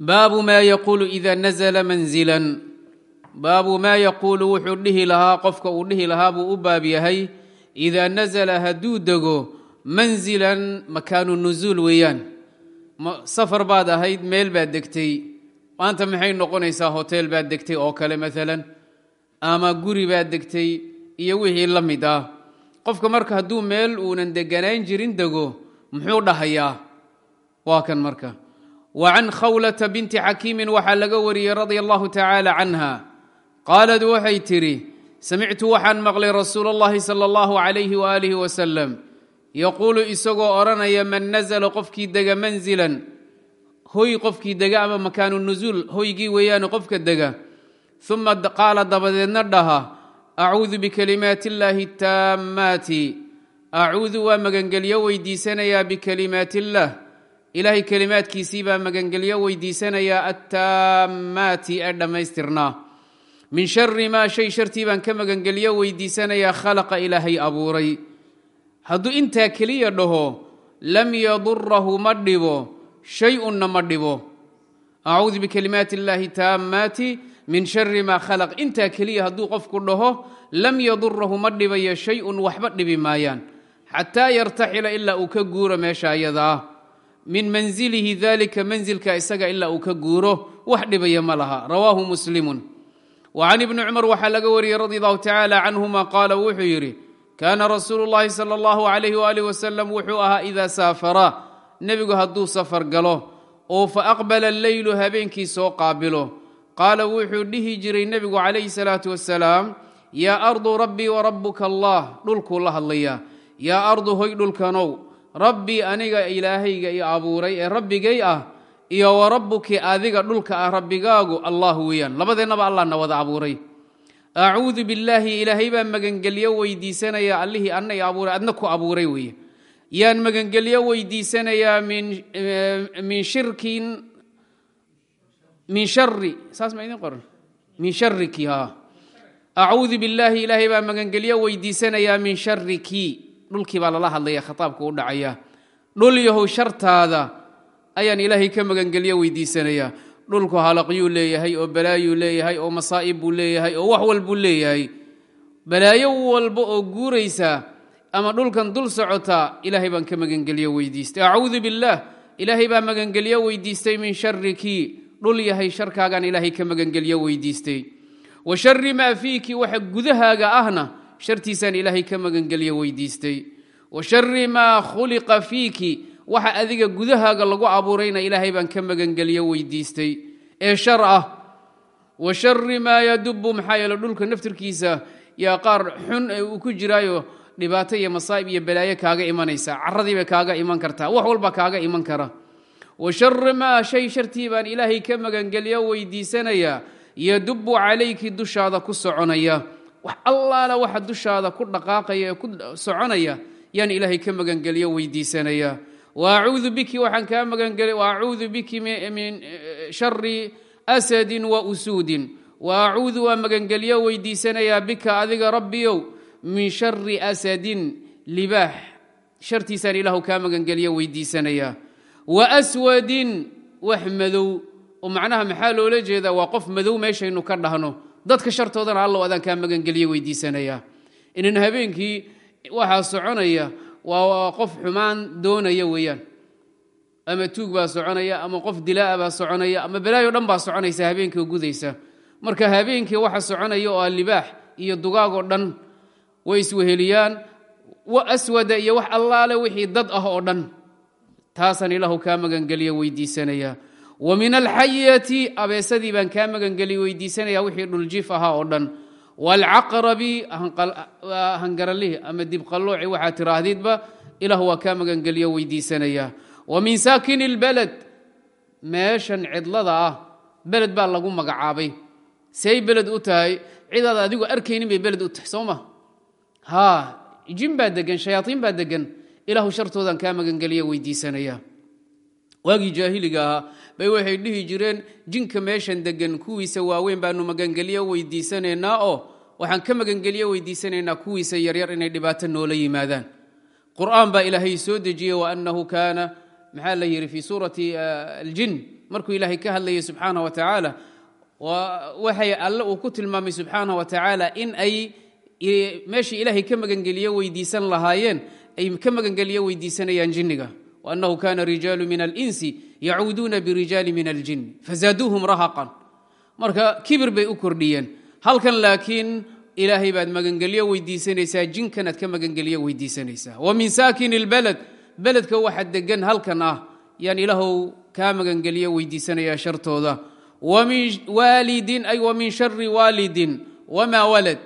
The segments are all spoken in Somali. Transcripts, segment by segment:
baabu maa yaquulu ida nazla manzilan. Baabu maa yaquulu wuxuu dhihi lahaa qofka uu dhihi lahaa buu u baab yahay idaa nazla hadduu dego manzilan makaanu nusuul weeyaan. Safar baad ahayd meel baad degtay. Maanta maxay noqonaysaa hoteel baad degtay oo kale maalan ama guri baad degtay iyo wixii la mid ah. Qofka marka hadduu meel uunan deganaan jirin dego muxuu dhahayaa? Waa kan marka وعن khawlة بنti xakiimi waxaa laga wariyey radي الlه tacaalى canha qaalad waxay tidhi samictu waxaan maqlay rasuul اllahi salى اllah عalayh وalih وsلم yaquulu isagoo odhanaya man nazla qofkii dega manzilan hoy qofkii dega ama makaanu nusuul hoygii weeyaane qofka dega ثuma qaala dabadeedna dhaha acuudu bikalimaati اllahi الtaamaati acuudu waa magangelyo weydiisanayaa bikalimaat اllah ilaahay kelimaadkiisii baa magangelyo weydiisanayaa attaammaati ee dhammaystirnaa min shari maa shay shartii baan ka magangelyo weydiisanayaa khalaqa ilaahay abuuray. Hadduu intaa keliya dhaho lam yadurahu ma dhibo shay-unna ma dhibo. Acuudu bikalimaati illaahi taammaati min shari maa khalaq. Intaa keliya hadduu qofku dhaho lam yadurahu ma dhibayo shay-un waxba dhibi maayaan xataa yartaxila ilaa uu ka guuro meesha ayadaa min manzilihi dalika manzilka isaga ilaa uu ka guuro wax dhibaya ma laha. Rawaahu muslimun. Wa can ibni cumar waxaa laga wariyey radi allahu tacaala canhuma qaala wuxuu yidhi kaana rasuulu llahi sala allahu alayh waalih wasalam wuxuu ahaa idaa saafara nebigu hadduu safar galo oo fa aqbala alleylu habeenkii soo qaabilo. Qaala wuxuu dhihi jiray nebigu calayhi salaatu wasalaam yaa ardu rabbii wa rabbuka allah dhulkuu la hadlayaa. Yaa ardu hoy dhulkanow rabbii aniga ilaahayga i abuuray ee rabbigay ah iyo wa rabbuki adiga dhulka ah rabbigaagu allah weeyaan labadeennaba allahna wada abuuray. Acuudu billaahi ilaahay baan magangelyo weydiisanayaa allihii anna i abuuray adna ku abuuray weeye. Yaan magangelyo weydiisanayaa min shirkin min shari saas ma idin qoran? Min shariki ha acuudu billaahi ilaahay baan magangelyo weydiisanayaa min shariki dhulkii baa lala hadlaya khitaabku u dhacaya dhul yahow shartaada ayaan ilaahay ka magangelyo weydiisanayaa. Dhulku halaqyuu leeyahay oo balaayuu leeyahay oo masaa'ib buu leeyahay oo wax walbuu leeyahay. Balaayo walba oo guuraysa ama dhulkan dul socotaa ilaahay baan ka magangelyo weydiistay. Acuudu billaah ilaahay baa magangelyo weydiistay min sharikii dhul yahay sharkaagaan ilaahay ka magangelyo weydiistay. Wa shari maa fiiki waxa gudahaaga ahna shartiisaan ilaahay ka magangelyo weydiistay wa shari maa khuliqa fiiki waxa adiga gudahaaga lagu abuurayna ilaahay baan ka magangelyo weydiistay ee shar ah wa shari maa yadubu maxaa yeele dhulka naftirkiisa yaa qaar xun ee uu ku jiraayo dhibaato iyo masaa'ib iyo balaayo kaaga imanaysa caradiibay kaaga iman kartaa wax walba kaaga iman kara. Wa shari maa shay shartii baan ilaahay ka magangelyo weydiisanayaa yadubu calayki dushaada ku soconaya allaala waxa dushaada ku dhaqaaqaya ee ku soconaya yaan ilaahay ka magangelyo weydiisanaya. Wa acuudu biki waxaan kaa magangel wa acuudu biki min shari asadin wa usuudin. Wa acuudu waa magangelyo weydiisanayaa bika adiga rabbiyow min shari asadin libaax. Shartiisaan ilaahu kaa magangelyo weydiisanayaa wa aswadin wax madow. Oo macnaha maxaa loola jeedaa? Waa qof madow meeshaynu ka dhahno dadka shartoodana allow adaan kaa magangelye weydiisanayaa inan habeenkii waxaa soconaya waa qof xumaan doonaya weeyaan. Ama tuug baa soconaya ama qof dilaa'a baa soconaya ama balaayo dhan baa soconaysa habeenkii gudaysa. Marka habeenkii waxa soconaya oo ah libaax iyo dugaagoo dhan. Way isweheliyaan wa aswada iyo wax allaale wixii dad ah oo dhan. Taasaan ilaahu kaa magangeliya weydiisanaya. wa min alxayati abeesadii baan kaa magangeliya weydiisanaya wixii dhuljiif ahaa oo dhan. Waalcaqrabi hangaralihi ama dibqallooci waxaa tiraahdidba ilahu waa kaa magangeliya weydiisanaya wa min saakini اlbaled meeshan cidlada ah beled baa lagu magacaabay. Say beled u tahay cidaad adigu arkaynin bay beled u tahay soo ma? Jin baa degan shayaaiin baa degan ilahu shartoodan kaa magangeliya weydiisanaya waagii jaahiliga ahaa. Bay waxay dhihi jireen jinka meeshan degan kuwiisa waaweyn baanu magangeliyo weydiisanaynaa oo waxaan ka magangeliyo weydiisanaynaa kuwiisa yaryar inay dhibaato noola yimaadaan. Qur'aan baa ilaahay soo dejiyey waanahu kaana maxaa la yidhi fi suurati aljin. Markuu ilaahay ka hadlayay subxaana wa tacaala waxay alle uu ku tilmaamay subxaana wa tacaala in ay meeshii ilaahay ka magangeliyo weydiisan lahaayeen ay ka magangeliyo weydiisanayaan jinniga waanahu kana rijaalu min alinsi yacuuduuna birijaali min aljin fazaaduuhum rahaqan marka kibir bay u kordhiyeen halkan laakiin ilaahay baad magangelyo weydiisanaysaa jinkanaad ka magangelyo weydiisanaysaa wa min saakin اlbaled beledka waxa degan halkan ah yaan ilaahow kaa magangelyo weydiisanayaa shartooda wa min waalidin ay wa min shari waalidin wamaa walad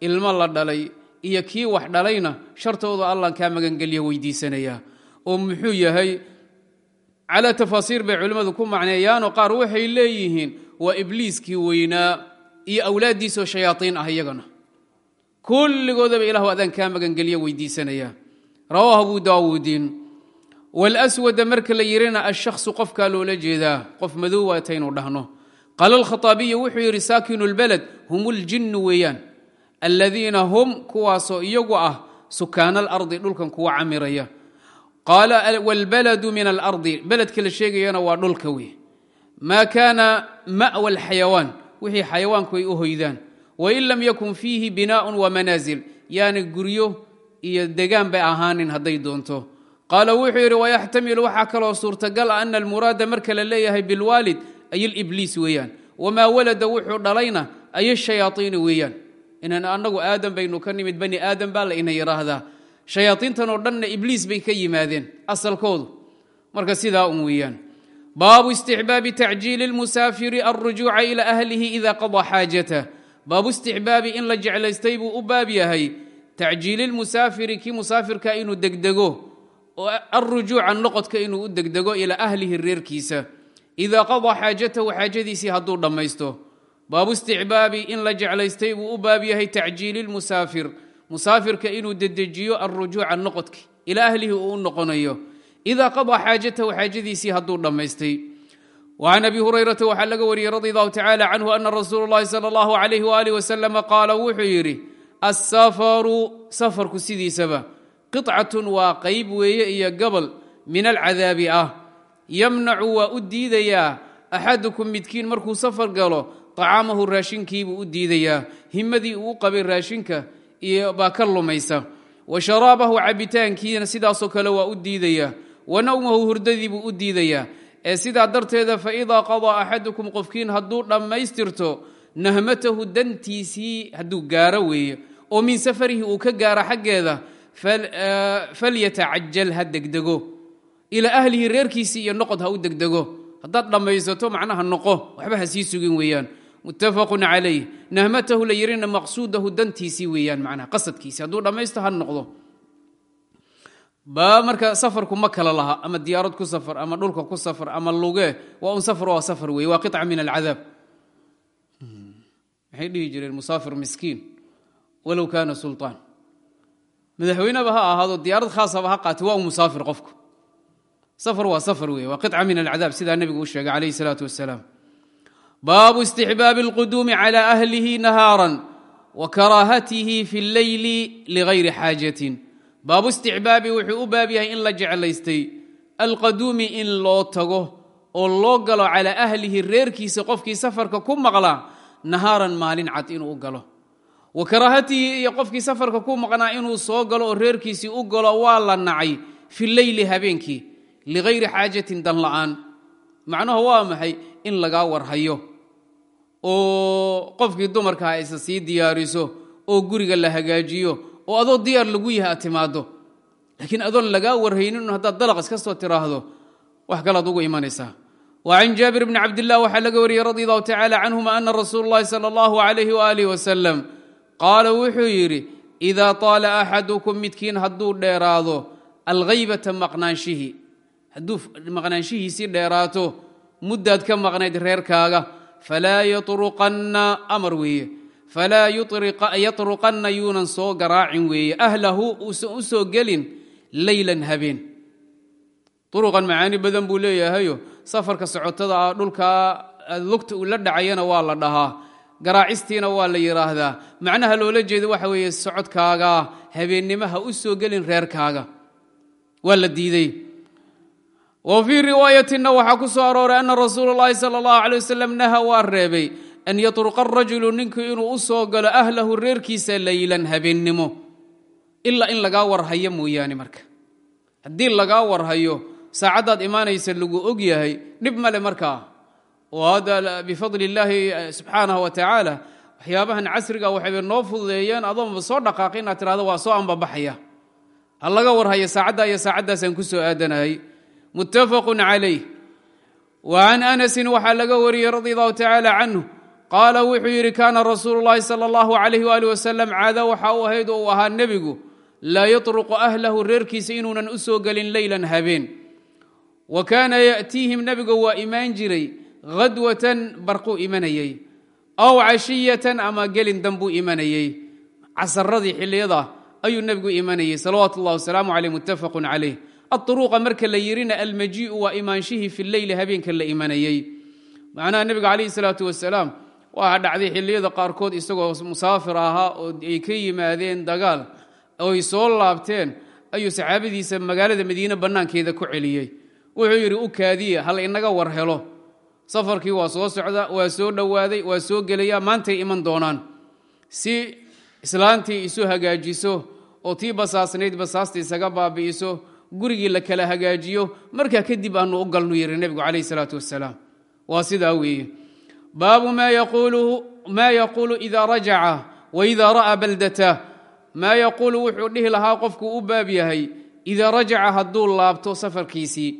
ilmo la dhalay iyo kii wax dhalayna shartooda allan kaa magangelyo weydiisanayaa oo muxuu yahay calaa tafaasiir bay culimmadu ku macneeyaanoo qaar waxay leeyihiin waa ibliiskii weynaa iyo awlaaddiisoo shayaaiin ah iyagana kulligoodaba ilahu adaan kaa magangelyo weydiisanayaa rawaahu abu daawuudin wاlswada marka la yirina ashaksu qofkaa loola jeedaa qof madow waataynu dhahno qaala alkhaطaabiyu wuxuu yidhi saakinu اlbaled hum اljinnu weeyaan aladiina hum kuwaasoo iyagu ah sukaana alardi dhulkan kuwa camiraya qaala wاlbaladu min alardi beledka la sheegayana waa dhulka wey maa kaana ma'wa alxayawaan wixii xayawaanku ay u hoydaan. Wain lam yakun fiihi binaaءun wamanaasil yaani guryo iyo degaan bay ahaanin hadday doonto. Qaala wuxuu yidhi wayaxtamilu waxaa kaloo suurtagal ah ana almuraada marka la leeyahay bilwaalid ay libliis weeyaan. Wamaa walada wuxuu dhalayna ay shayaaiini weeyaan. Inan annagu aadam baynu ka nimid bani aadam baa la ina yidhaahdaa shayaaiintan oo dhanna ibliis bay ka yimaadeen asalkoodu. Marka sidaa un weeyaan baabu istixbaabi tacjiili lmusaafiri alrujuuca ila ahlihi ida qadaa xaajatah baabu istixbaabi in la jeclaystay buu u baab yahay tacjiili lmusaafiri kii musaafirka inuu degdego alrujuuca noqodka inuu u degdego ilaa ahlihi reerkiisa. Idaa qadaa xaajatahu xaajadiisii hadduu dhammaysto. Baabu isticbaabi in la jeclaystay buu u baab yahay tacjiili lmusaafir musaafirka inuu dedejiyo alrujuuca noqodki ilaa ahlihi uu u noqonayo idaa qadaa xaajatahu xaajadiisii hadduu dhammaystay وعn abi hurayrata waxaa laga wariyey radi allahu tacala canhu ana rasuul اllahi salى اllahu alayh walih waslm qaala wuxuu yidhi asafaru safarku sidiisaba qicatun waa qayb weeye iyo gobol min alcadaabi ah yamnacu waa u diidayaa axadukum midkiin markuu safar galo طacaamahu raashinkiibuu u diidayaa himadii uu qabay raashinka iyo baa ka lumaysa wa sharaabahu cabitaankiina sidaasoo kale waa u diidayaa wa nawmahu hurdadiibuu u diidayaa ee sidaa darteeda faidaa qadaa axadukum qofkiin hadduu dhammaystirto nahmatahu dantiisii hadduu gaaro weeye oo min safarihi uu ka gaaro xaggeeda falyatacajal ha degdego. Ilaa ahlihi reerkiisii iyo noqod ha u degdego. Haddaad dhammaysato macnaha noqo. Waxba ha sii sugin weeyaan muttafaqu calayh. Nahmatahu la yirina maqsuudahu dantiisii weeyaan manaa qasadkiisi. Hadduu dhammaysto ha noqdo. Ba marka safarku ma kala laha ama diyaarad ku safar ama dhulka ku safar ama lugee waa un safar waa safar wey waa qica min alcadaab. Maxay dhihi jireen musaafir miskiin? Walow kaana sulaan madaxweyneba ha ahaado diyaarad khaasaba ha qaati waa un musaafir qofku. Safar waa safar wey waa qica min alcadaab. Sidaa nebigu u sheegay calayh salaatu wasalaam baabu istixbaabi اlquduumi calى ahlihi nahaaran wa karaahatihi fi اlleyli ligayri xaajatin baabu isticbaabi wuxuu u baab yahay in la jeclaystay alqaduumi in loo tago oo loo galo calaa ahlihi reerkiisa qofkii safarka ku maqlaa nahaaran maalin cad inuu u galo wa karaahatihi iyo qofkii safarka ku maqnaa inuu soo galo oo reerkiisii u galo waa la nacay fi leyli habeenkii ligayri xaajatin dan la'aan macnuhu waa maxay in lagaa warhayo oo qofkii dumarka haysa sii diyaariso oo guriga la hagaajiyo oo adoo diyaar lagu yahay aad timaado laakiin adoon lagaa warhaynin haddaad dalaqas ka soo tiraahdo wax kalaad ugu imanaysaa. Wacan jaabir bni cabdilah waxaa laga wariyey radi allahu tacaala canhuma ana rasuul اllahi sal اllahu alayhi waalih wasalam qaala wuxuu yidhi idaa taala axadukum midkiin hadduu dheeraado alhaybata maqnaanshihi. Hadduu maqnaanshihiisii dheeraato muddaad ka maqnayd reerkaaga falaa yطruqanna amar weeye falaa yطruqanna yuunan soo garaacin weeye ahlahu uusan u soo gelin leylan habeen uruqan macaani badan buu leeyahayo safarka socotada ah dhulkaa lugta uu la dhacayana waa la dhahaa garaacistiina waa la yidhaahdaa macnaha loola jeeda waxa weeye socodkaaga habeennimo ha u soo gelin reerkaaga waa la diidey wa fii riwaayatina waxaa ku soo arooray ana rasuula اllahi salى اllahu alay wasalam naha waa reebay an yatruqa rajulu ninku inuu u soo galo ahlahu reerkiisa leylan habeennimo ilaa in lagaa warhayo mooyaane marka haddii lagaa warhayo saacaddaad imaanaysa lagu og yahay dhib male markaa oo hadda bifadli illaahi subxaanahu wa tacaala waxyaabahan casriga waxayba noo fududeeyeen adoonba soo dhaqaaqi inaad tirahdo waa soo ambabaxaya ha laga warhaya saacaddaa iyo saacaddaasaan ku soo aadanayay muttafaqun calayh. Wa can anasin waxaa laga wariyey radi allahu tacaala canhu qaala wuxuu yidhi kaana rasuulu llahi sala allahu alayh waali wasalam caada waxa u ahayd oo uu ahaa nebigu laa yatruqu ahlahu reerkiisa inuunan u soo gelin leylan habeen. Wa kaana ya'tiihim nebiga waa imaan jiray khadwatan barquu imanayey. Aw cashiyatan ama gelin danbuu imanayey. Casaradii xilliyada ayuu nebigu imanayey salawaatu ullahi wasalaamu caleyh muttafaqun calayh aduruuqa marka la yirina almajii'u waa imaanshihii fi leyli habeenka la imanayey macnaha nebiga calayhi salaatu wasalaam waa dhacday xilliyada qaarkood isagoo musaafir ahaa oo ay ka yimaadeen dagaal oy soo laabteen ayuu saxaabadiisa magaalada madiine bannaankeeda ku celiyey wuxuu yidhi u kaadiya hal inaga war helo safarkii waa soo socda waa soo dhowaaday waa soo gelaya maantay iman doonaan si islaantii isu hagaajiso oo tii basaasnayd basaasta isaga baabi'iso gurigii la kala hagaajiyo markaa kadib aanu u galnu yidhi nebigu calayh salaatu wasalaam waa sidaa weeye. Baabu maa yaquulu ida rajaca waida ra'aa baldatah maa yaquulu wuxuu dhihi lahaa qofkuu u baab yahay idaa rajaca hadduu laabto safarkiisii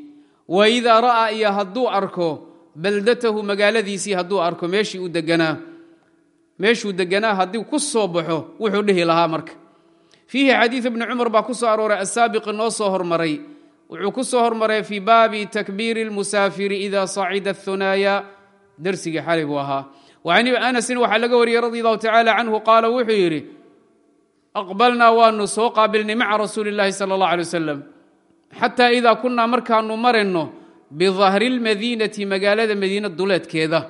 wa idaa ra'aa iyo hadduu arko baldatahu magaaladiisii hadduu arko meeshii u deganaa meeshuu deganaa haddii ku soo baxo wuxuu dhihi lahaa marka fiihi xadiid ibni cumar baa ku soo arooray asaabiqi noo soo hormaray. Wuxuu ku soo hormaray fii baabi takbiiri lmusaafiri ida sacida ahunaaya darsigii xali buu ahaa. Wacan anasin waxaa laga wariyey radi allahu tacaala canhu qaala wuxuu yidhi aqbalnaa waanu soo qaabilnay maca rasuuli اllahi sala اllah alay wasalam xataa idaa kunnaa markaanu marayno bidahri lmadiinati magaalada madiina duleedkeeda.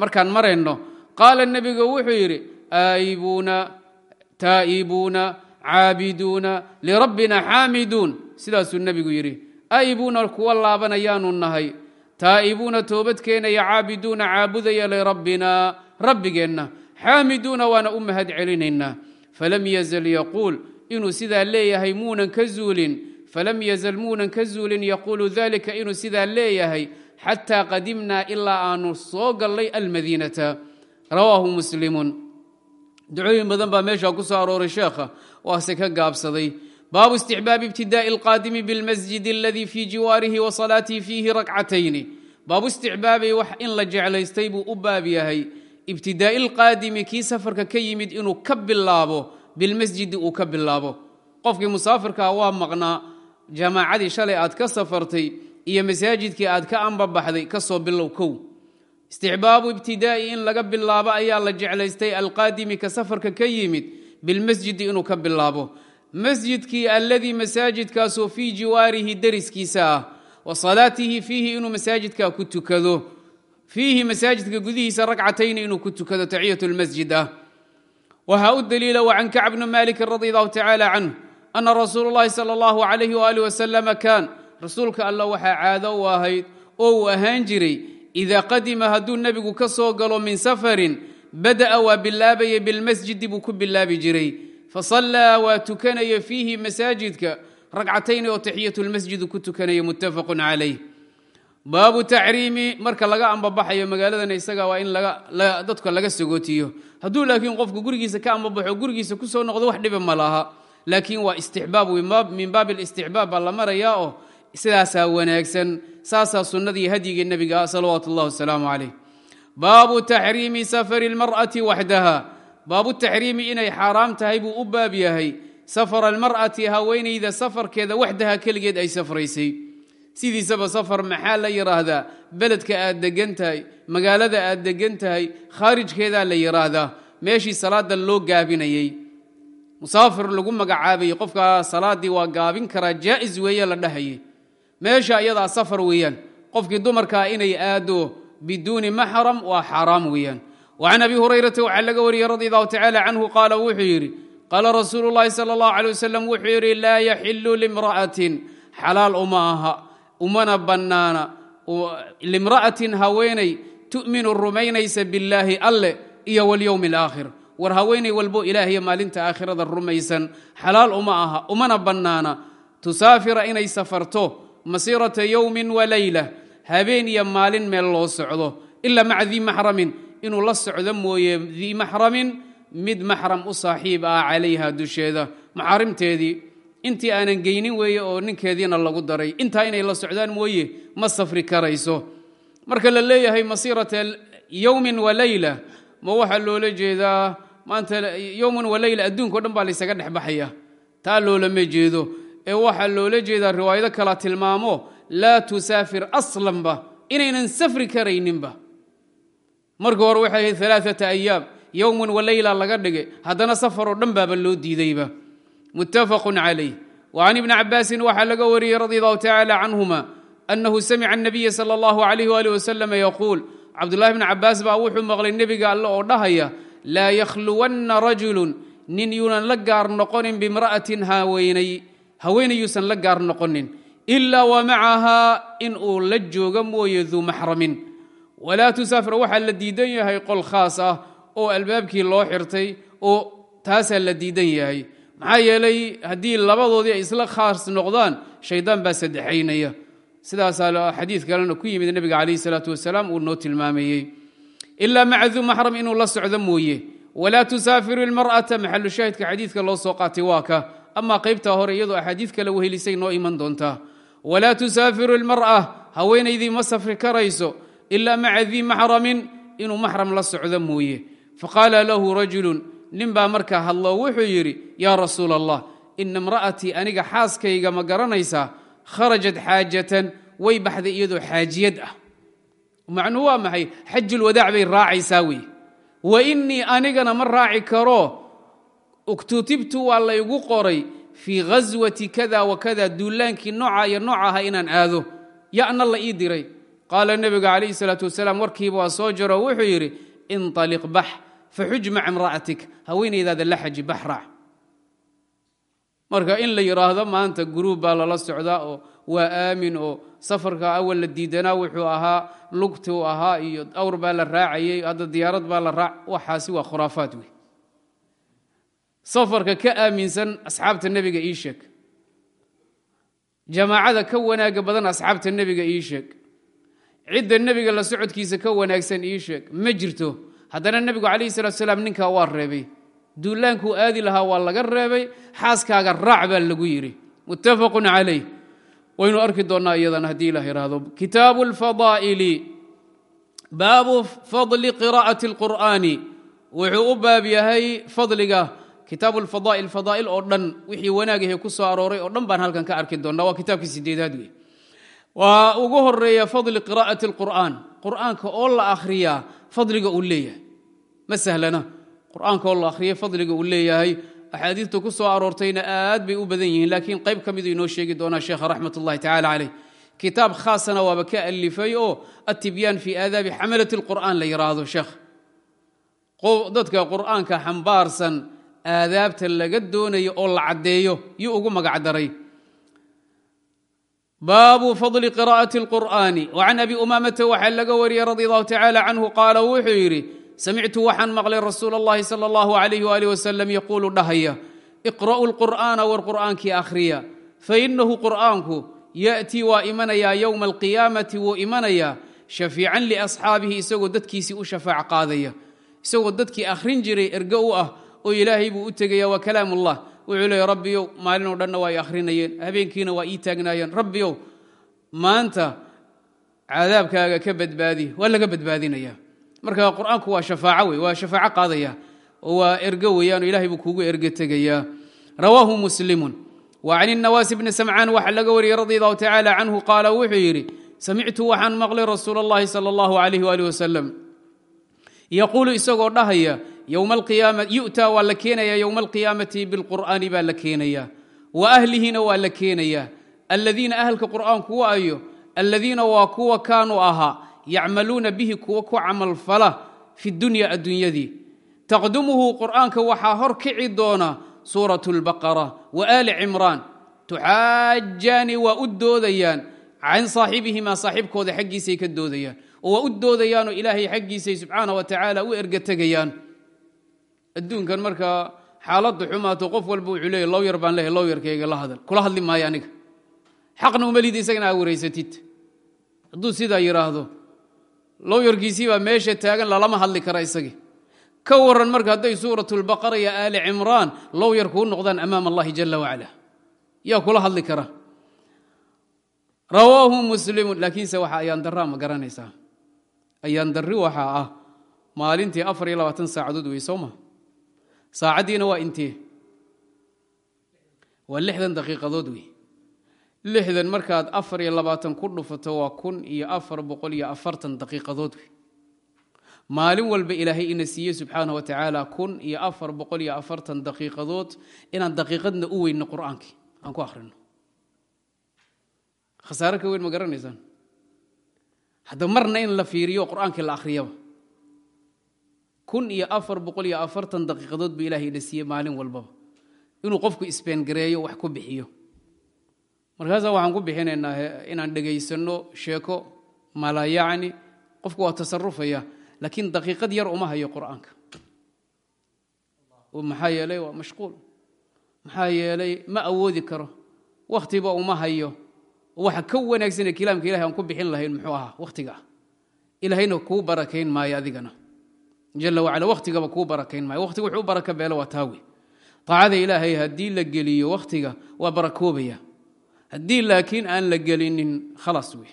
Markaan marayno qaala nebigu wuxuu yidhi aa'ibuuna taa'ibuuna caabiduuna lirabbina xaamiduun. Sidaasuu nebigu yidhi aa'ibuuna kuwa laabanayaanu nahay. Taa'ibuuna toobadkeenaya caabiduuna caabudaya lirabbina rabbigeenna. Xaamiduuna waana u mahad celinaynaa falam yazal yaquul inuu sidaa leeyahay muunan ka zuulin. Falam yazal muunan ka zuulin yaquulu dalika inuu sidaa leeyahay xataa qadimnaa ilaa aanu soo gallay almadiinata. Rawaahu muslimun. Ducooyin badan baa meeshaa ku soo arooray sheekha waase ka gaabsaday baabu istixbaabi ibtidaa'i alqaadimi bilmasjidi aladii fii jiwaarihi wa salaatihi fiihi rakcatayni baabu istixbaabi wax in la jeclaystay buu u baab yahay ibtidaa'i alqaadimi kii safarka ka yimid inuu ka bilaabo bilmasjidi uu ka bilaabo qofkii musaafirkaa waa maqnaa jamaacadii shalay aad ka safartay iyo masaajidkii aad ka ambabaxday ka soo bilow kow istixbaabu ibtidaa'i in laga bilaabo ayaa la jeclaystay alqaadimi ka yimid bilmasjidi inuu ka bilaabo masjidkii alladii masaajidkaasoo fii jiwaarihi deriskiisa ah wa salaatihi fiihi inuu masaajidka ku tukado fiihi masaajidka gudihiisa ragcatayni inuu ku tukado taxiyat lmasjid ah waxaa u daliila wa kacb bni malikin radi allahu tacaala canhu ana rasuulu llahi sala allahu alayhi waaalih wasalama kaan rasuulka alla waxaa caado u ahayd oo uu ahaan jiray idaa qadima hadduu nebigu ka soo galo min safarin bada'a waa bilaabayay bilmasjidi buu ku bilaabi jiray fasallaa waa tukanaya fiihi masaajidka ragcatayni oo taxiyat lmasjid ku tukanaya muttafaqun calayh baabu taxriimi marka laga ambabaxayo magaaladan isaga waa in dadka laga sagootiyo hadduu laakiin qofku gurigiisa ka ambabaxo gurigiisa ku soo noqdo wax dhiba ma laha laakiin waa istixbaab min baab اlistixbaab baa la marayaa oo sidaasaa wanaagsan saasaa sunnadii hadyigii nebiga baabu taxriimi safari اlmar'ati waxdaha baabu taxriimi inay xaaraam tahay buu u baab yahay safar almar'ati haweenayda safarkeeda waxdaha keligeed ay safraysay sidiisaba safar maxaa la yidhaahdaa beledka aad degan tahay magaalada aad degan tahay khaarijkeedaa la yidhaahdaa meeshii salaada loo gaabinayey musaafir lagu magacaabayey qofkaa salaaddii waa gaabin karaa jaa'is weeye la dhahayay meesha iyadaa safar weeyaan qofkii dumarkaa inay aado biduuni maxram waa xaaraam weeyaan. Wacan abi hurayrata waxaa laga wariyey radi allahu tacaala canhu qaala wuxuu yidhi qaala rasuulu llahi sala allahu alay wasalam wuxuu yidhi laa yaxilu limra'atin. Xalaal uma aha umana bannaana. Limra'atin haweenay tu'minu rumaynaysa billaahi alle iyo walyowmi alaakhir war haweenay walbo ilaahiyo maalinta aakhirada rumaysan. Xalaal uma aha umana bannaana. Tusaafira inay safarto masiirata yowmin wa leyla habeen iyo maalin meel loo socdo ilaa maca dii maxramin. Inuu la socdo mooye dii maxramin mid maxram u saaxiib ah calayha dusheeda. Maxaarimteedii intii aanan geynin weeye oo ninkeediina lagu daray intaa inay la socdaan mooye ma safri karayso. Marka la leeyahay masiirata yowmin wa leyla ma waxaa loola jeedaa maanta yowman wa leyla adduunkao dhan baa laysaga dhex baxaya. Taa loolama jeedo. Ee waxaa loola jeedaa riwaayado kala tilmaamo laa tusaafir aslanba inaynan safri karayninba. Marka hore waxay ahayd alaaata ayaam yowman wa leyla laga dhigay. Haddana safaroo dhan baaba loo diidayba. Muttafaqun calayh. Wa ibni cabaasin waxaa laga wariyey radi allahu tacaala canhuma annahu samica anabiya sala allahu alayh waalih wasalam yaquul cabdullahi bni cabaas baa wuxuu maqlay nebiga alle oo dhahaya laa yakhluwanna rajulun nin yuunan la gaar noqonin bimra'atin haweenay haweenay la gaar noqonin ilaa wa macahaa in uu la jooga mooye duu maxramin walaa tusaafir waxaa la diidan yahay qol khaas ah oo albaabkii loo xirtay oo taasaa la diidan yahay maxaa yeelay haddii labadoodii ay isla khaas noqdaan shaydaan baa saddexaynaya sidaasaa xadiid kalena ku yimid nebiga calayhi salaatu wasalaam uu noo tilmaamayey ilaa maca duu maxram inuu la socdo mooye walaa tusaafiru ilmar'ata maxalu shaahidka xadiidka loo soo qaatay waa ka amaa qaybtaa hore iyadoo axaadiid kale wehelisay noo iman doontaa walaa tusaafiru ilmar'a haweenaydii ma safri karayso ilaa maca dii maxramin inuu maxram la socdo mooye. Faqaala lahu rajulun nin baa markaa hadlo wuxuu yidhi yaa rasuula allah ina imra'atii aniga xaaskayga ma garanaysaa kharajat xaajatan way baxday iyadoo xaajiyad ah. Macnuhu waa maxay? Xajulwadaac bay raacaysaa wey wa innii anigana ma raaci karo uktutibtu waa laygu qoray fii ghaswati kada wa kada duulaankii nooca iyo nooc aha inaan aado. Yana la ii diray. Qaala nebiga calayhi salaatu wasalaam warkiiba waa soo jaro wuxuu yidhi inطaliq bax faxuj maca imra'atik. Haweenaydaada la xaji bax marka in la yidhaahdo maanta guruub baa lala socdaa oo waa aamin oo safarka awal la diidanaa wuxuu ahaa lugti u ahaa iyo awr baa la raacayey hadda diyaarad baa la raac waxaasi waa khuraafaad wey safarka ka aaminsan asxaabta nebiga ii sheeg. Jamaacada ka wanaaga badan asxaabta nebiga ii sheeg. Cidda nebiga la socodkiisa ka wanaagsan ii sheeg. Ma jirto. Haddana nebigu calayhi salatu salaam ninkaa waa reebay. Duulaankuu aadi lahaa waa laga reebay. Xaaskaaga raac baa lagu yidhi. Muttafaqun calayh. Waynu arki doonnaa iyadana haddii ilah yidhaahdo kitaabu alfadaa'ili baabu fadli qiraa'ati alqur'aani. Wuxuu u baab yahay fadliga kitaabu alfadaa'il fadaa'il oo dhan wixii wanaagahe ku soo arooray oo dhan baan halkan ka arki doonnaa waa kitaabkii sideedaad wey waa ugu horreeya fadli qiraa'ati alqur'aan. Qur'aanka oo la akhriyaa fadliga uu leeyahay. Ma sahlana? Qur'aanka oo la akhriyay fadliga uu leeyahay. Axaadiidta ku soo aroortayna aad bay u badan yihiin laakiin qayb ka miduu inoo sheegi doonaa sheekha raxmat ullahi tacala caleyh kitaab khaasana waaba ka alifay oo atibyaan fii aadaabi xamalati alqur'aan la yidhaahdo sheekh dadka qur'aanka xambaarsan aadaabta laga doonayo oo la caddeeyo yuu ugu magac daray baabu fadli qiraa'ati alqur'aani wa can abi umaamata waxaa laga wariyey radi allahu tacala canhu qaala wuxuu yidhi samictu waxaan maqlay rasuul اllahi salى اllahu alayh walih wasalam yaquulu dhahaya iqra'u lqur'aana war qur'aankii akhriya fainahu qur'aanku ya'tii waa imanayaa yowma alqiyaamati wuu imanayaa shafiican liasxaabihi isagoo dadkiisii u shafaac qaadaya isagoo dadkii akhrin jiray ergo u ah oo ilaahay buu u tegaya waa kalaam ullah wuxuu leeya rabbiyow maalinoo dhanna waa i ahrinayeen habeenkiina waa ii taagnaayeen. Rabbiyow maanta cadaabkaaga ka badbaadi waa laga badbaadinaya marka qur'aanku waa shafaac wey waa shafaaco qaadaya oo waa ergo weyaano ilahay buu kuugu ergo tegayaa rawaahu muslimun. Wa can inawaasi bni samcaan waxaa laga wariyey radi allahu tacaala canhu qaala wuxuu yidhi samictu waxaan maqlay rasuul allahi sala allahu alayh waali wasalam yu'taa waa la keenaya yowma alqiyaamati bilqur'aani baa la keenaya wa ahlihina waa la keenaya aladiina ahlka qur'aanku wa ayo waa kuwa kaanuu ahaa yacmaluuna bihi kuwa ku camalfala fi dunya addunyadii taqdumuhu qur'aanka waxaa hor kici doona suuraة اlbaqara wa ali cimraan tuxaajaani waa u doodayaan can saaxibihimaa saaxiibkooda xaggiisay ka doodayaan oo waa u doodayaanoo ilaahay xaggiisay subxaana wa tacaala u ergategayaan adduunkan markaa xaaladdu xumaato qof walba wuxuu leeya lowyar baan leehay lowyarkayga la hadal. Kula hadli maayo aniga. Xaqna uma lid isagana aa wareysatid. Hadduu sidaa yidhaahdo lowyarkiisii baa meesha taagan lalama hadli kara isagii. Ka waran marka hadday suurat lbaqara iyo aali cimraan lowyar kuu noqdaan amaam allahi jala wacala. Yaa kula hadli kara. Rawaahu muslimu laakiinse waxa ayaan daraa ma garanaysaa. Ayaan darri waxaa ah maalintii afar iyo labaatan saacadood wey saacaddiina waa intee waa lixdan daqiiqadood wey lixdan markaad afar iyo labaatan ku dhufato waa kun iyo afar boqol iyo afartan daqiiqadood wey maalin walba ilaahay ina siiye subxaana wa tacaala kun iyo afar boqol iyo afartan daqiiqadood inaan daqiiqadna u weynno qur'aankii aan ku akhrino khasaare ka weyn ma garanaysaan? Hadda marna in la fiiriyo qur'aankii la akhriyaba kun iyo afar boqol iyo afartan daqiiqadood buu ilahay ina siiye maalin walbaba. Inuu qofku isbeengareeyo wax ku bixiyo. Markaasaa waxaan ku bixinaynaa inaan dhegaysanno sheeko malayacni qofku waa tasarufaya laakiin daqiiqad yar uma hayo qur'aanka. Maxaa yeelay waa mashquul. Maxaa yeelay ma awoodi karo. Wakhtiba uma hayo. Waxa ka wanaagsanee kalaamka ilahay aan ku bixin lahayn muxuu ahaa wakhtiga. Ah kuu barakayn maayo adigana jala wacala wakhtigaba kuu barakayn maayo wakhtiga wuxuu u baraka beelo waa taawi taacada ilaahay haddii la geliyo wakhtiga waa barakoobaya haddii laakiin aan la gelinin khalaas wey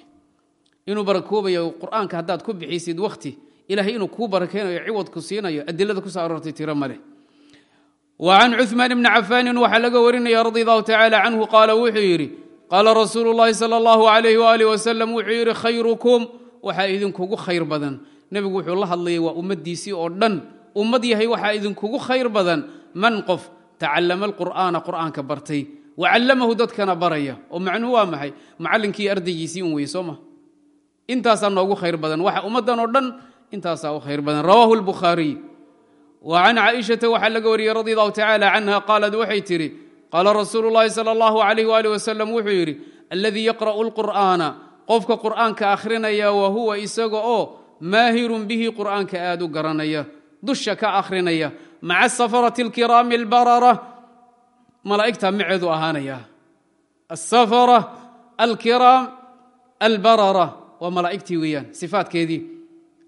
inuu barakoobayo qur'aanka haddaad ku bixisid wakhti ilahay inuu kuu barakaynayo ciwadku siinayo adilada ku soo aroortay tiro male wa can cuثmaan bni cafaanin waxaa laga warinaya radi allahu tacaala canhu qaala wuxuu yidhi qaala rasuulu اllahi salى اllahu alayh walih wasalam wuxuu yidhi khayrukum waxaa idinkugu khayr badan nebigu wuxuu la hadlayay waa ummaddiisii oo dhan ummad yahay waxaa idinkugu khayr badan man qof tacallama alqur'aana qur'aanka bartay wa callamahu dadkana baraya. Oo macnuhu waa maxay? Macallinkii ardaygiisii un weye soo ma? Intaasaa noogu khayr badan. Waxa ummaddan oo dhan intaasaa u khayr badan. Rawaahu lbukhaariy wa can caaishata waxaa laga wariyey radi allahu tacaala canha qaalad waxay tidhi qaala rasuulu llahi sala allahu alayh waalih wasalam wuxuu yidhi alladii yaqra'u lqur'aana qofka qur'aanka akhrinaya wa huwa maahirun bihi qur'aanka aad u garanaya dusha ka akhrinaya maca safarati alkiraami albarara malaa'igta maceedu ahaanaya. Asafara alkiraam albarara. Waa malaa'igtii weeyaan sifaadkeedii.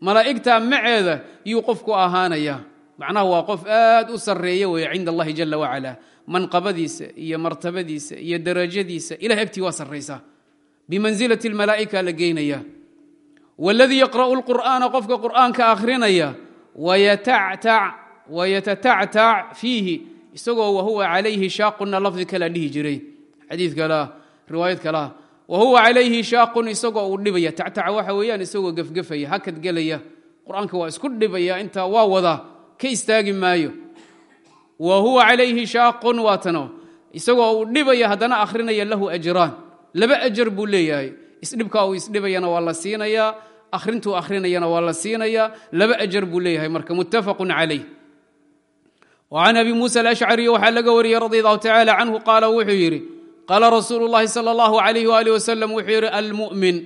Malaa'igta maceeda yuu qofku ahaanaya. Macnaha waa qof aad u sarreeya weeye cinda allahi jala wacala manqabadiisa iyo martabadiisa iyo darajadiisa ilahay agtii waa sarraysaa bimansilati almalaa'ika la geynaya waladii yaqra'u lqur'aana qofka qur'aanka akhrinaya wayatatactac fiihi isagoo wahuwa calayhi shaaquna lafdi kalea dhihi jiray xadiid kalea riwaayad kalea wahuwa calayhi shaaqun isagoo uu dhibaya tactaca waxa weeyaan isagoo gefgefaya hakad gelaya qur'aanka waa isku dhibaya intaa waa wadaa ka istaagi maayo wa huwa calayhi shaaqun waatano isagoo uu dhibaya haddana akhrinaya lahu ajraan laba ajar buu leeyahay isdhibkaa uu isdhibayana waa la siinayaa akhrintuu akhrinayana waa la siinayaa laba ajar buu leeyahay marka muttafaqun calayh. Can abi muusa alashcari waxaa laga radi allahu tacaala canhu qaala wuxuu yidhi rasuulu llahi sala allahu alayh waalih wasalam wuxuu yidhi almu'min.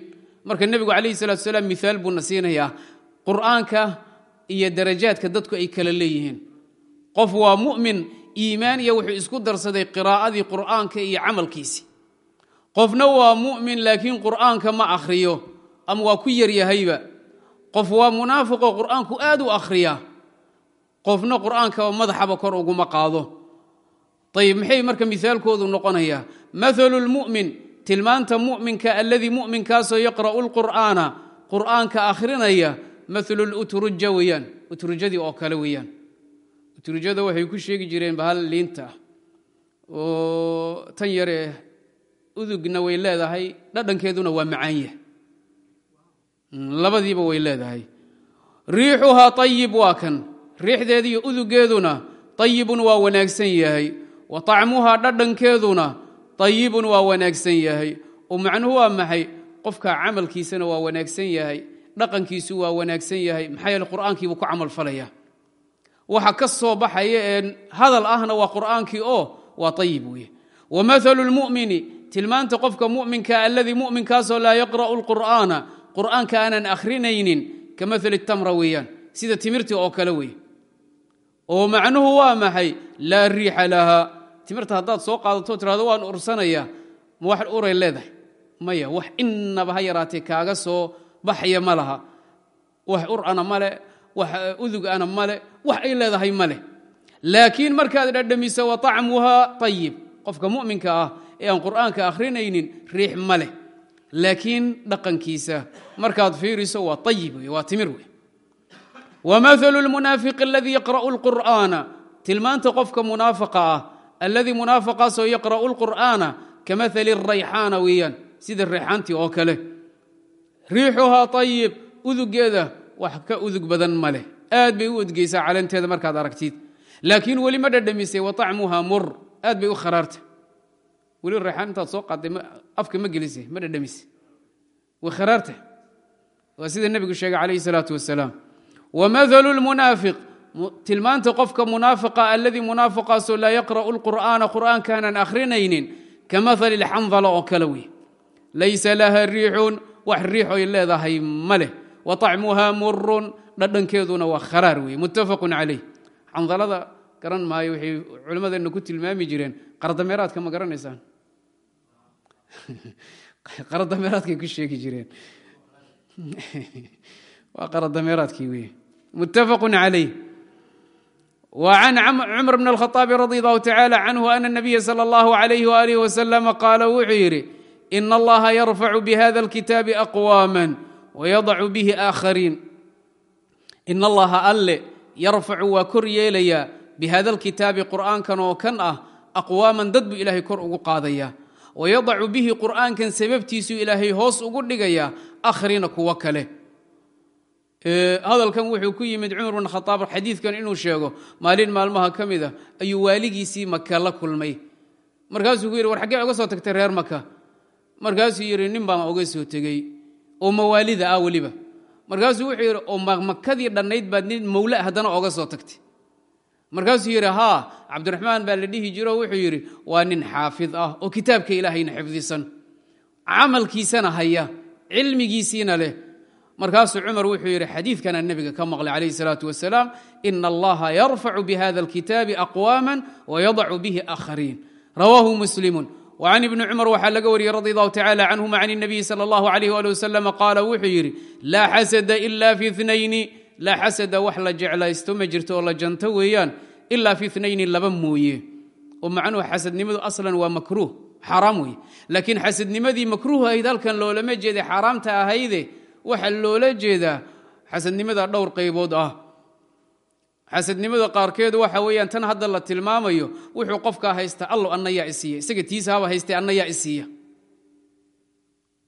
Marka nebigu calayhi salatu salaam mihaal buuna siinayaa qur'aanka iyo darajaadka dadku ay kala leeyihiin. Qof waa mu'min iimaan iyo wuxuu isku darsaday qiraa'adii qur'aanka iyo camalkiisii qofna waa mu'min laakiin qur'aanka ma akhriyo ama waa ku yaryahayba qof waa munaafiqo qur'aanku aad u akhriya qofna qur'aanka madaxaba kor uguma qaado. Ayib maxay marka mihaalkoodu noqonayaa mathalu lmu'min tilmaanta mu'minka alladii mu'minkaasoo yaqra'u lqur'aana qur'aanka akhrinaya mathalu lutruja weeyaan. Utrujadii oo kale weeyaan. Utrujada waxay ku sheegi jireen bahal liinta ah. Oo tan yaree udugna way leedahay dhadhankeeduna waa macaanyah labadiiba way leedahay. Riixuhaa ayib waa kan riixdeediiyo udugeeduna ayibun waa wanaagsan yahay. Wa طacmuhaa dhadhankeeduna ayibun waa wanaagsan yahay. Oo macnuhu waa maxay? Qofka camalkiisana waa wanaagsan yahay dhaqankiisu waa wanaagsan yahay. Maxaa yeele qur'aankiibuu ku camal falaya? Waxa ka soo baxaya ee hadal ahna waa qur'aankii oo waa ayib weye wa mathalu lmu'mini tilmaanta qofka mu'minka alladii mu'minkaasoo laa yaqra'u lqur'aana qur'aanka aanan akhrinaynin ka maali tamra weeyaan. Sida timirtii oo kale wey oo macnuhu waa maxay? Laa riixa lahaa timirta haddaad soo qaadato tirahdo waan ursanaya. Ma wax uray leedahay? Maya wax innaba ha yaraatee kaaga soo baxaya ma laha. Wax ur ana male wax udug ana male wax ay leedahay male laakiin markaad dhadhamiso wa طacmuhaa ayib qofka mu'minka ah ee aan qur'aanka akhrinaynin riix ma leh. Laakiin dhaqankiisa markaad fiiriso waa ayib wey waa timir wey wamahalu lmunaafiqi aladii yaqra'u lqur'aana tilmaanta qofka munaafaqa ah alladii munaafaqaasoo yaqra'u lqur'aana ka rayxaana weeyaan sida rayxaantii oo kale. Riixuhaa ayib udugeeda wax ka udug badan ma leh. Aad bay u udgeysaa caleenteeda markaad aragtid. Laakiin weli ma dhadhamisay wa طacmuhaa mur aad bay u kharaarta weli reexaan intaad soo qaatay afka ma gelise ma dhadhamise way kharaarta waa sida nebigu sheegay calayhi salaatu wasalaam wamahalu lmunaafiq tilmaanta qofka munaafiqa alladii munaafiqaasoo laa yaqra'u lqur'aana qur'aankaanan akhrinaynin ka mahali lxandala oo kale laysa laha riixun wax riixoy leedahay ma leh. Wa طacmuha murun dhadhankeeduna waa kharaar wey muttafaqu calayh. Xandalada garan maayo waxay culimmadeenna ku tilmaami jireen qardameeraadka ma garanaysaan. qardameeraadkay ku sheegi jireen waa qardameeraadkii wey متفق عليه وعن cمر بن الخطاب رضي الله تعالى عنه أن النبي صلى الله عليه وآله وسلم قال wuxuu yidhi إن اللaha يرفع بhذا الكتاaب أقواما ويضع bه آخرين إن اللaha alle يرفع waa kor yeelaya بhذا الكitaabi qur'aankan oo kan ah أقواaman dad buu ilaahay kor ugu qaadaya wayadacu bihi qur'aankan sababtiisu ilaahay hoos ugu dhigaya akhriina kuwo kale. Hadalkan wuxuu ku yimid cumar bin khaaab xadiidkan inuu sheego maalin maalmaha ka mid a ayuu waaligiisii maka la kulmay. Markaasuu ku yidhi war xaggee oga soo tagtay reer maka markaasuu yidhi nin baan oga soo tegey oo mawaalida ah weliba. Markaasuu wuxuu yidhi oo makadii dhannayd baad nin mawla haddana oga soo tagtay markaasuu yidhi haa cabdiraxmaan baa la dhihi jiro wuxuu yidhi waa nin xaafid ah oo kitaabka ilaahayna xifdisan camalkiisana haya cilmigiisiina leh markaasuu cumar wuxuu yidhi xadiidkana nebiga ka maqlay calayh salaatu wasalaam ina allaha yarfacu bihada alkitaabi aqwaama wayadacu bihi aakhariin rawaahu muslimu وcan ibni cumar waxaa laga wariyey radi allahu tacala canhuma can الnabiyi salى اllahu alayh ali wasalam qaala wuxuu yidhi laa xasada ila fi inayni laa xasada wax la jeclaysto ma jirto oo la janto weeyaan ila fi inayni laba mooye. Oo macnuhu xasadnimadu aslan waa makruuh xaaraam weye laakiin xasadnimadii makruuh ahayd halkan loolama jeeday xaaraamta ahayde waxaa loola jeedaa xasadnimada dhowr qaybood ah. Xasadnimada qaarkeedu waxa weeyaan tan hadda la tilmaamayo wuxuu qofkaa haysta allo anna isiiya isaga tiisa haba haystee anna isiiya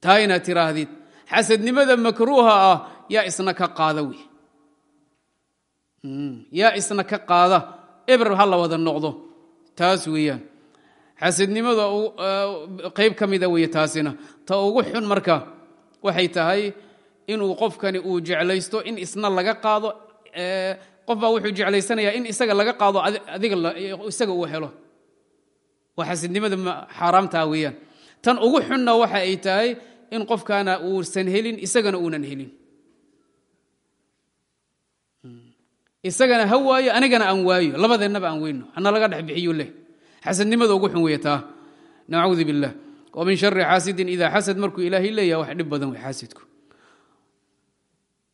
taa inaad tiraahdid xasadnimada makruuha ah yaa isna ka qaada wey yaa isna ka qaada eber ha la wada noqdo. Taas weeyaan. Xasadnimada qayb ka mida taasina. Ta ugu xun marka waxay tahay inuu qofkani uu jeclaysto in isna laga qaado qof baa wuxuu jeclaysanayaa in isaga laga qaado isaga uu helo. Waa xasidnimada xaaraamtaa weeyaan. Tan ugu xunna waxa ay tahay in qofkaana uusan helin isagana uunan helin isagana ha waayo anigana aan waayo. Labadeennaba aan weyno. Hana laga dhex bixiyu leh. Xasadnimada ugu xun taa nacuudu billah. Wa min shari xaasidin idaa xasad markuu ilaahay leeyaha wax dhib badan wey xaasidku.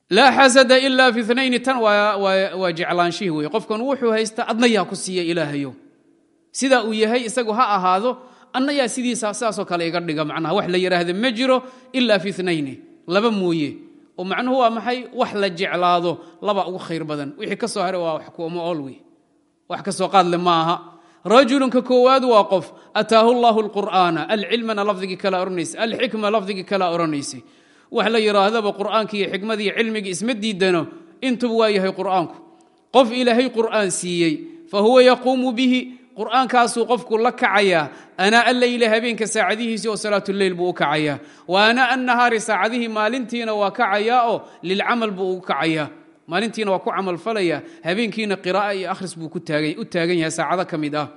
Laa xasada ila fi nayni tan waa jeclaanshihii wey qofkan wuxuu haysta adna yaa ku siiya ilaahayo sidaa uu yahay isagu ha ahaado anna yaa sidiisa saasoo kale iga dhiga macnaha. Wax la yidhaahda ma jiro ila fi nayni laba mooye oo macnuhu waa maxay? Wax la jeclaado laba ugu khayr badan. Wixii ka soo haray waa wax kuoma ol wey wax ka soo qaadle ma aha. Rajulunka koowaad waa qof ataahu llahu alqur'aana. Alcilmana lafdigii kala odhanaysa alxikma lafdigii kala odhanaysay wax la yidhaahdaba qur'aanki iyo xikmadii cilmigii isma diidano intuba waa yahay qur'aanku. Qof ilaahay qur'aan siiyey fa huwa yaquumu bihi qur'aankaasuu qofku la kacayaa anaa alleyla habeenka saacadihiisii oo salaatuleyl buu u kacayaa. Wa anaa annahaari saacadihii maalintiina waa kacayaa oo lilcamal buu ugu kacayaa. Maalintiina waa ku camalfalaya habeenkiina qira'a iyo akhris buu u taagan yahay saacado ka mid ah.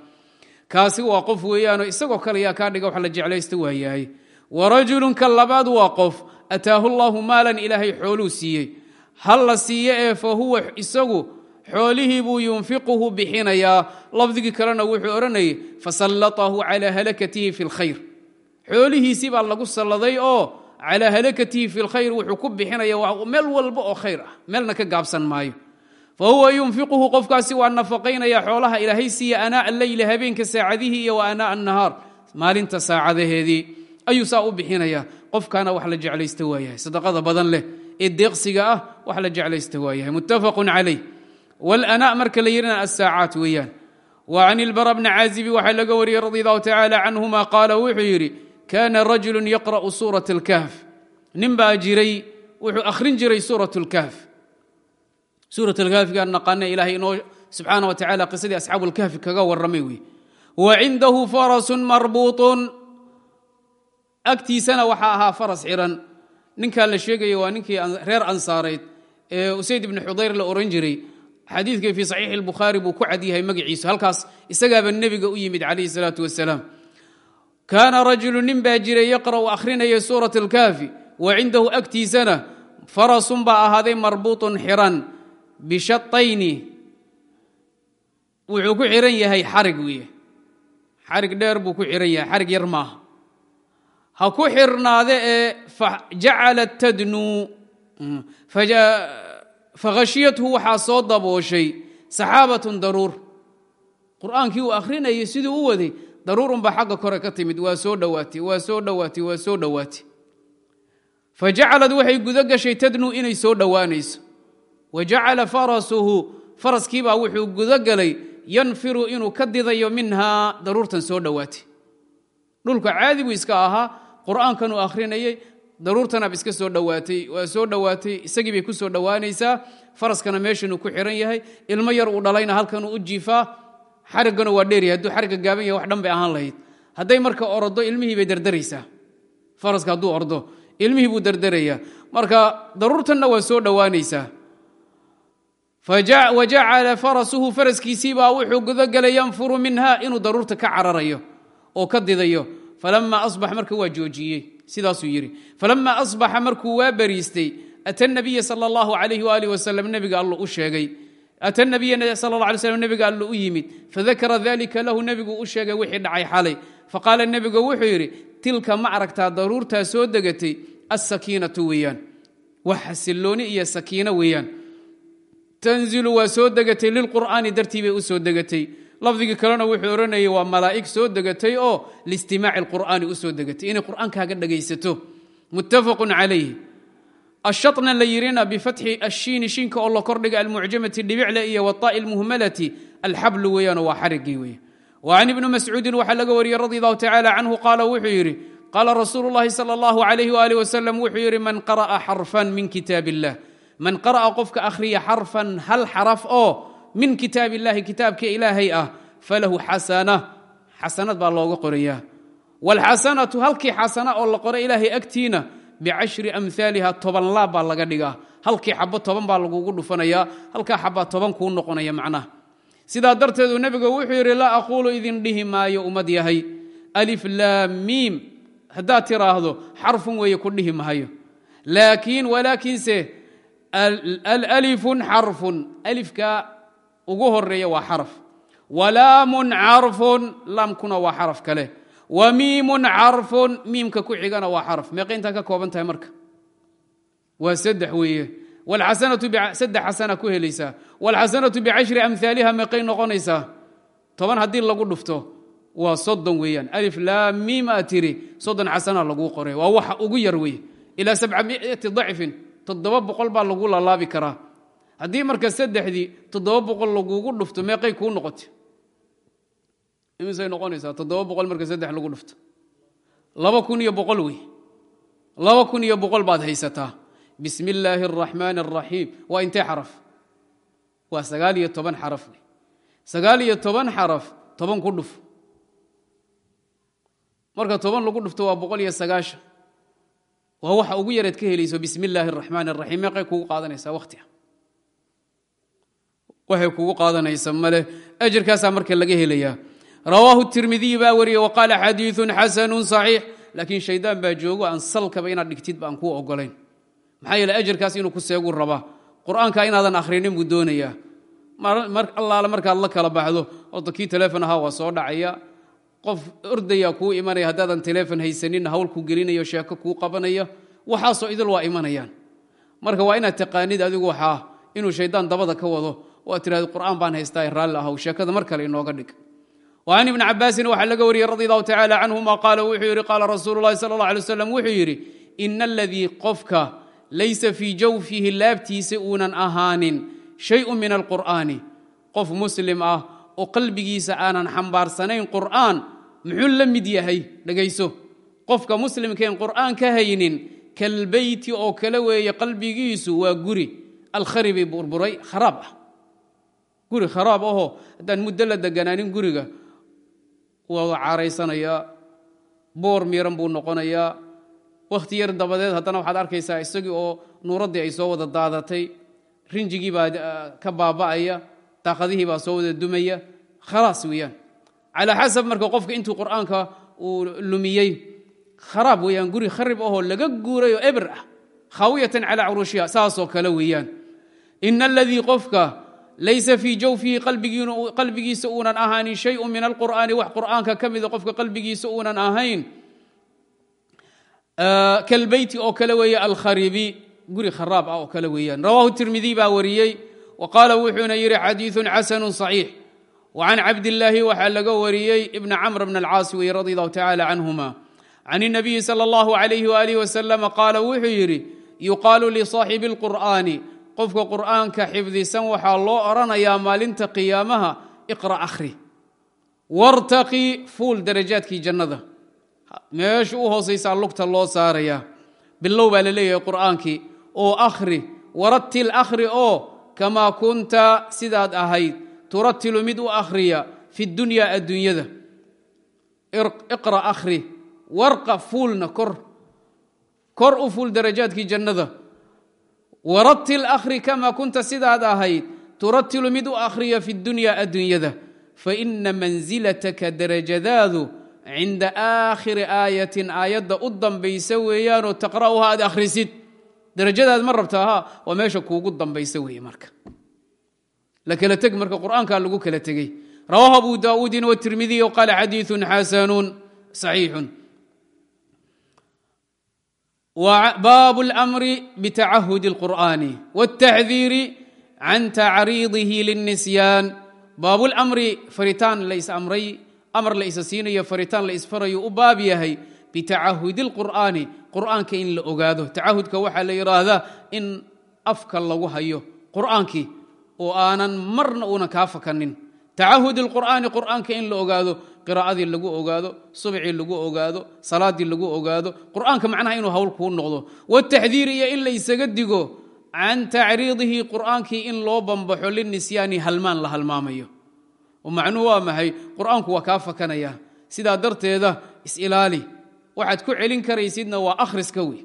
Kaasi waa qof weeyaanoo isagoo kale yaa kaa dhiga wax la jeclaysta waayahay. Wa rajulunka labaad waa qof ataahu llahu maalan ilaahay xooluu siiyey. Hal la siiye ee fa huwa isagu xoolihii buu yunfiquhu bixinayaa. Lafdigii kalena wuxuu odhanayay fasallatahu calaa halakatihi fi lkhayr xoolihiisii baa lagu salladay oo calaa halakatihi fi lkhayr wuxuu ku bixinaya meel walba oo khayr ah meelna ka gaabsan maayo. Fa huwa yunfiquhu qofkaasi waa nafaqaynaya xoolaha ilaahay siiya anaa alleyli habeenka saacadihii iyo wa anaa annahaar maalinta saacadaheedii. Ayuu saa u bixinaya. Qofkaana wax la jeclaysta waayahay sadaqada badan leh ee deeqsiga ah wax la jeclaysta waayahay. Muttafaqun calayh wlana marka la yidhina asaacaat weeyaan wa can ilbara bni caazibi waxaa laga wariyey radi allahu tacaala canhuma qaala wuxuu yidhi kana rajulu yaqra'u suurat اlkahf nin baa jiray wuxuu akhrin jiray suurat اlkahf suurat lkahfigaan naqaana ilahay inoo subxaana wa tacala qisadii asxaabu lkahfi kaga warramay wey wa cindahu farasun marbuuطun agtiisana waxaa ahaa faras xiran ninkaa la sheegaya waa ninkii reer ansaareed ee usayd ibni xudayr la oran jiray xadiidka fii saxiixi lbukhaari buu ku cad yahay magaciisu halkaas isagaaba nebiga u yimid calayhi salaatu wasalaam kaana rajulu nin baa jiray yaqra'u akhrinaya suurat alkaafi wa cindahu agtiisana farasun baa ahaaday marbuutun xiran bishatayni wuxuu ku xiran yahay xarig weye xarig dheer buu ku xiran yahay xarig yar maaha. Ha ku xirnaade ee fajacalat tadnuu fakhashiyathu waxaa soo dabooshay saxaabatun daruur. Qur'aankii uu akhrinayay siduu u waday daruurunbaa xagga kore ka timid waa soo dhowaatay waa soo dhowaatay waa soo dhowaatay fa jacalad waxay gudo gashay tadnuu inay soo dhowaanayso wa jacala farasuhu faraskiibaa wuxuu gudo galay yanfiru inuu ka didayo minhaa daruurtan soo dhowaatay dhulka caadi buu iska ahaa qur'aankanuu akhrinayey daruurtanaab iska soo dhowaatay. Waa soo dhowaatay isagii bay ku soo dhowaanaysaa. Faraskana meeshanuu ku xiran yahay. Ilmo yar uu dhalayna halkanuu u jiifaa. Xariggana waa dheeryahay hadduu xarigga gaaban yahay wax dhan bay ahaan lahayd. Hadday marka ordo ilmihii bay derderaysaa faraska hadduu ordo ilmihii buu derderayaa marka daruurtanna waa soo dhowaanaysaa. Wa farasuhu faraskiisiibaa wuxuu gudogelay yanfuru minha inuu daruurta ka cararayo oo ka didayo. Falama asbax marka waa joojiyey sidaasuu yidhi falama asbaxa markuu waa bariistay ata nabiya sal allahu alayh waalih wasalam nebiga allo u sheegay. Ata nabiya sal la alay slam nebiga allo u yimid. Fadakara dalika lahu nebigu u sheegay wixii dhacay xalay. Faqaala nebigu wuxuu yidhi tilka ma aragtaa daruurtaa soo degatay asakiinatu weeyaan. Wax xasilooni iyo sakiino weeyaan. Tanzilu waa soo degatay lilqur'aani dartii bay u soo degatay lafdigii kalena wuxuu odhanayay waa malaa'ig soo degatay oo liistimaaci alqur'aani u soo degatay. Inay qur'aankaaga dhegaysato muttafaqun calayh ashatna la yirina bifatxi ashiini shiinka oo la kordhiga almucjamati dhibicle iyo waطaa'i almuhmalati alxablu weeyaanoo waa xarigii weeye. Wa can ibni mascuudin waxaa laga wariyey radi allahu tacala canhu qaala wuxuu yidhi qaala rasuulu llahi sala allahu alayh waalih wasalam wuxuu yidhi man qara'a xarfan min kitaab illah man qara'a qofka akhriya xarfan hal xaraf oo min kitaab illahi kitaabka ilaahay ah falahu xasana xasanad baa looga qorayaa. Wاlxasanatu halkii xasana oo la qora ilaahay agtiina bicashri amhaaliha toban laab baa laga dhigaa. Halkii xabo toban baa lagugu dhufanayaa halkaa xabaa toban kuu noqonaya macnaha. Sidaa darteedu nebigu wuxuu yidhi laa aquulu idin dhihi maayo ummad yahay. Alif laam miim. Haddaad tiraahdo xarfun weeye ku dhihi mahayo laakiin walaakiinse alifun xarfun. Alifka ugu horreeya waa xaraf. Walaamun carfun laamkuna waa xaraf kale. Wa miimun carfun miimka ku xigana waa xaraf. Meeqa intaa ka kooban tahay marka. Waa saddex weeye. Wlxasanatu saddex xasana ku helaysaa. Wاlxasanatu bicashri amhaaliha meeqay noqonaysaa. Toban haddii lagu dhufto waa soddon weeyaan. Alif laam miim aa tiri soddon xasana laguu qoray waa waxa ugu yar weye ilaa sabcamiati dacfin toddoba boqol baa lagu lalaabi karaa haddii marka saddexdii toddoba boqol lagugu dhufto meeqay kuu noqotay. Imisay noqonaysaa toddoba marka saddex lagu dhufto. Laba kun iyo baad haysataa. Bismi illaahi araxmaan araxiim waa xaraf? Waa sagaal xaraf wey. Sagaal iyo toban xaraf toban ku dhuf. Marka toban lagu dhufto waa boqol iyo waxa ugu yareed ka helayso bismi illaahi araxmaan araxiim meeqay kugu qaadanaysaa waxay kugu qaadanaysa male ajarkaasaa marka laga helayaa. Rawaahu tirmidiy baa wariyey wa qaala xadiiun xasanu صaxiix laakiin shaydaan baa joogo aan salkaba inaad dhigtid ba aan kuu ogolayn maxaa yeele ajarkaas inuu ku seegu rabaa. Qur'aanka inaadan akhrinin buu doonayaa. Allaale markaad la kala baxdo horta kii telefon ahaa waa soo dhacaya. Qof ordaya kuu imanaya haddaadan telefon haysanin hawl ku gelinayo sheeko kuu qabanaya waxaasoo idil waa imanayaan. Marka waa inaad taqaanid adigu waxaa inuu shaydaan dabada ka wado waa tirahda qur'aan baan haystaa raalli ahow sheekada mar kale inooga dhig. Wa can ibni cabaasin waxaa laga wariyey radi allahu tacaala canhuma qaala wuxuu yidhi qaala rasuulu llahi sala alla alay wasalam wuxuu yidhi ina aladii qofka laysa fii jawfihi laabtiisa uunan ahaanin shayun min alqur'aani. Qof muslim ah oo qalbigiisa aanan xambaarsanayn qur'aan muxuu la mid yahay? Dhegayso qofka muslimkaen qur'aan ka haynin kalbeyti oo kale weeye qalbigiisu waa guri. Alkhari guri kharaab ahoo haddaan muddo la deganaanin guriga wada caaraysanayaa boor miiran buu noqonayaa wakhti yar dabadeed haddana waxaad arkaysaa isagii oo nuuraddii ay soo wada daadatay rinjigii baa ka baaba'aya daaqadihii baa soo wada dumaya khalaas weeyaan. Calaa xasab marka qofka intuu qur'aanka uu lumiyey kharaab weeyaan guri kharib ahoo laga guuray oo eber ah khaawiyatan calaa curuushiha saasoo kale weeyaan. Ina aladii qofka laysa fii jawfihi qalbigiisa uunan ahaanin shayun min alqur'aani wax qur'aanka ka mida qofka qalbigiisa uunan ahayn kalbeyti oo kale weeye alkharibi guri kharaab ah oo kale weeyaan rawahu tirmidiy baa wariyey wa qaala wuxuuna yidhi xadiiثun xasanu صaxiix وcan cabdillaahi waxaa laga wariyey ibna camr bn alcaas weye radi allahu tacala canhuma can الnabiyi salى اllahu عalayh walih waslm qaala wuxuu yidhi yuqaalu lisaaxibi اlqur'ani qofka qur'aanka xifdisan waxaa loo odhanayaa maalinta qiyaamaha iqra akhri. Wartaqi fuul darajaadkii jannada. Meesha u hoosaysaa lugta loo saarayaa. Bilow baa la leeyahay qur'aankii oo akhri warattil akhri oo kamaa kunta sidaad ahayd turatilu mid u akhriya fi dunyaa adduunyada. Iqra akhri warqa fuulna kor kor u fuul darajaadkii jannada waratil akhri kamaa kunta sidaad ahayd turatilu mid u akhriya fi dunyaa adduunyada faina mansilataka darajadaadu cinda aakhiri aayatin aayadda u dambaysa weeyaanoo taqra'uha aad akhrisid. Darajadaad ma rabtaa ha waa meesha kuugu dambaysa weeye marka. La kala teg marka qur'aankaa lagu kala tegey. Rawaahu abu daawuudin wtirmidiy qaala xadiiثun xasanun صaxiixun bab اlأmri btacahud اlqur'ani wالtaxdiiri can tacriidihi lلnisyaan baabu اlamri faritaan la isamray amar la isa siinayo faritaan la isfarayo u baab yahay bitacahudi اlqur'aani qur'aanka in la ogaado tacahudka waxaa la yidhaahdaa in afka lagu hayo qur'aankii oo aanan marna uunan kaa fakanin tacahud اlqur'aani qur'aanka in la ogaado qiraa'adii lagu ogaado subcii lagu ogaado salaadii lagu ogaado qur'aanka macnaha inuu hawl kuu noqdo wataxdiir iyo in la isaga digo can tacriidihi qur'aankii in loo bambaxo linisyaani halmaan la halmaamayo oo macnuhu waa maxay qur'aanku waa kaa fakanaya sidaa darteeda isilaali waxaad ku celin karaysidna waa akhriska wey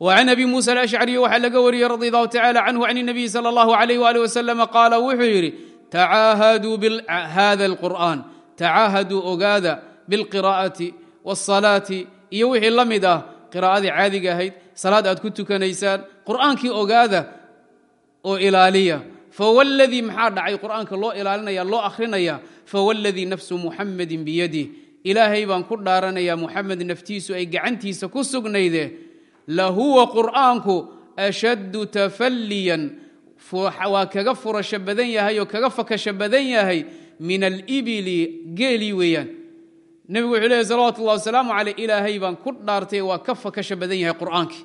وعن أbي موسى الأشعري waxaa laga wariyey رضي الله تعالى عنه عن النبي صلى الله عليه وآله وسلم قاala wuxuu yidhi تcaahaduu hذا القرآن tacaahaduu ogaada biاlqiraa'ati wاsalaati iyo wixii la mid ah qiraa'adii caadiga ahayd salaad aad ku tukanaysaan qur'aankii ogaada oo ilaaliya. Fawladii maxaa dhacay? Qur'aanka loo ilaalinaya loo akhrinaya fawladii nafsu muxamadi biyadih ilaahay baan ku dhaaranayaa muxamed naftiisu ay gacantiisa ku sugnayde lahuwa qur'aanku ashaddu tafalliyan. Waa kaga furasho badan yahay oo kaga fakasho badan yahay min alibili geelii weeyaan. Nebigu wuxuu leehy salawatu ullahi wasalaamu caleyh ilaahay baan ku dhaartay waa ka fakasho badan yahay qur'aankii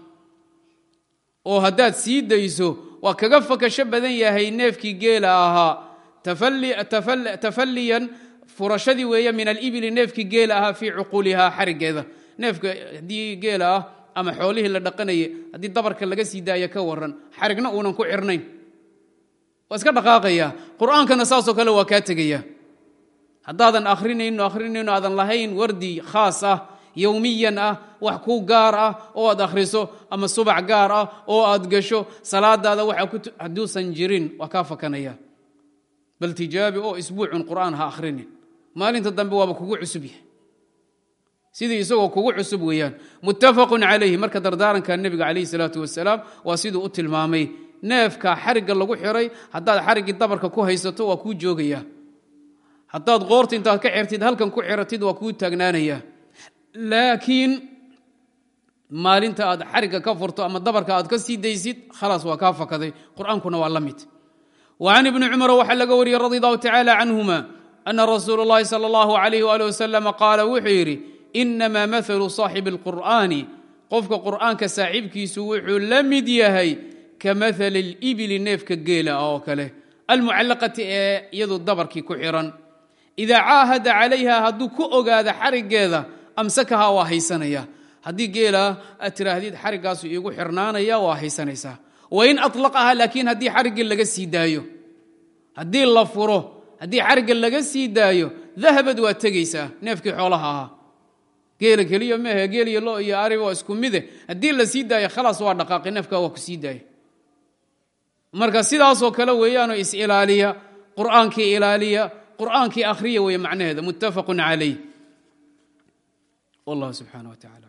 oo haddaad sii dayso waa kaga fakasho badan yahay neefkii geela ahaa. Tafalliyan furashadii weeye min alibili neefkii geela ahaa fii cuquulihaa xarigeeda. Neefka haddii geela ah ama xoolihii la dhaqanaye haddii dabarka laga sii daaya ka waran xarigna uunan ku cirnayn waa iska dhaqaaqaya. Qur'aankana saasoo kale waa kaa tegaya. Haddaadan akhrinayno akhrinayno aadan lahayn wardi khaas ah yowmiyan ah wax ku gaar ah oo aad akhriso ama subax gaar ah oo aad gasho salaadaada hadduusan jirin waa kaa fakanaya. Bal tijaabi oo isbuucun qur'aan ha akhrinin. Maalinta dambe waaba kugu cusub yahay. Sidii isagoo kugu cusub weeyaan. Muttafaqun calayhi marka dardaaranka nebiga calayhi salaatu wasalaam waa siduu u tilmaamay neefka xarigga lagu xiray haddaad xariggii dabarka ku haysato waa kuu joogaya haddaad qoorta intaad ka xirtid halkan ku xiratid waa kuu taagnaanaya laakiin maalinta aad xarigga ka furto ama dabarka aad ka sii daysid khalaas waa kaa fakaday qur'aankuna waa la mid وعن بن cمر waxaa laga wariyey رضي الله تعالى عنهma أن رsuuل اللhi صلى الله عليه وaلي وسلم qاala wuxuu yidhi إنma mثل صاaحب القرآن qofka qur'aanka saaxiibkiisu wuxuu la mid yahay kamaal اibili neefka geela oo kale almucalaqati ee iyadu dabarkii ku xiran idaa caahada calayha hadduu ku ogaada xarigeeda amsakahaa waa haysanaya haddii geela aad tiraahdiid xarigaasu iigu xirnaanaya waa haysanaysaa wain alaqaha laakiin haddii xarigii laga sii daayo haddii la furo haddii xarigga laga sii daayo dahabad waa tegaysaa neefkii xoolaha ahaa geela keliya maahe geeliyo lo iyo ari waa isku mide haddii la sii daayo khalaas waa dhaqaaqi neefkaa waa ku sii daaya marka sidaasoo kale weeyaanoo is-ilaaliya qur'aankii ilaaliya qur'aankii akhriya weeye macnaheeda muttafaqun calayh wallah subxaana wa aclam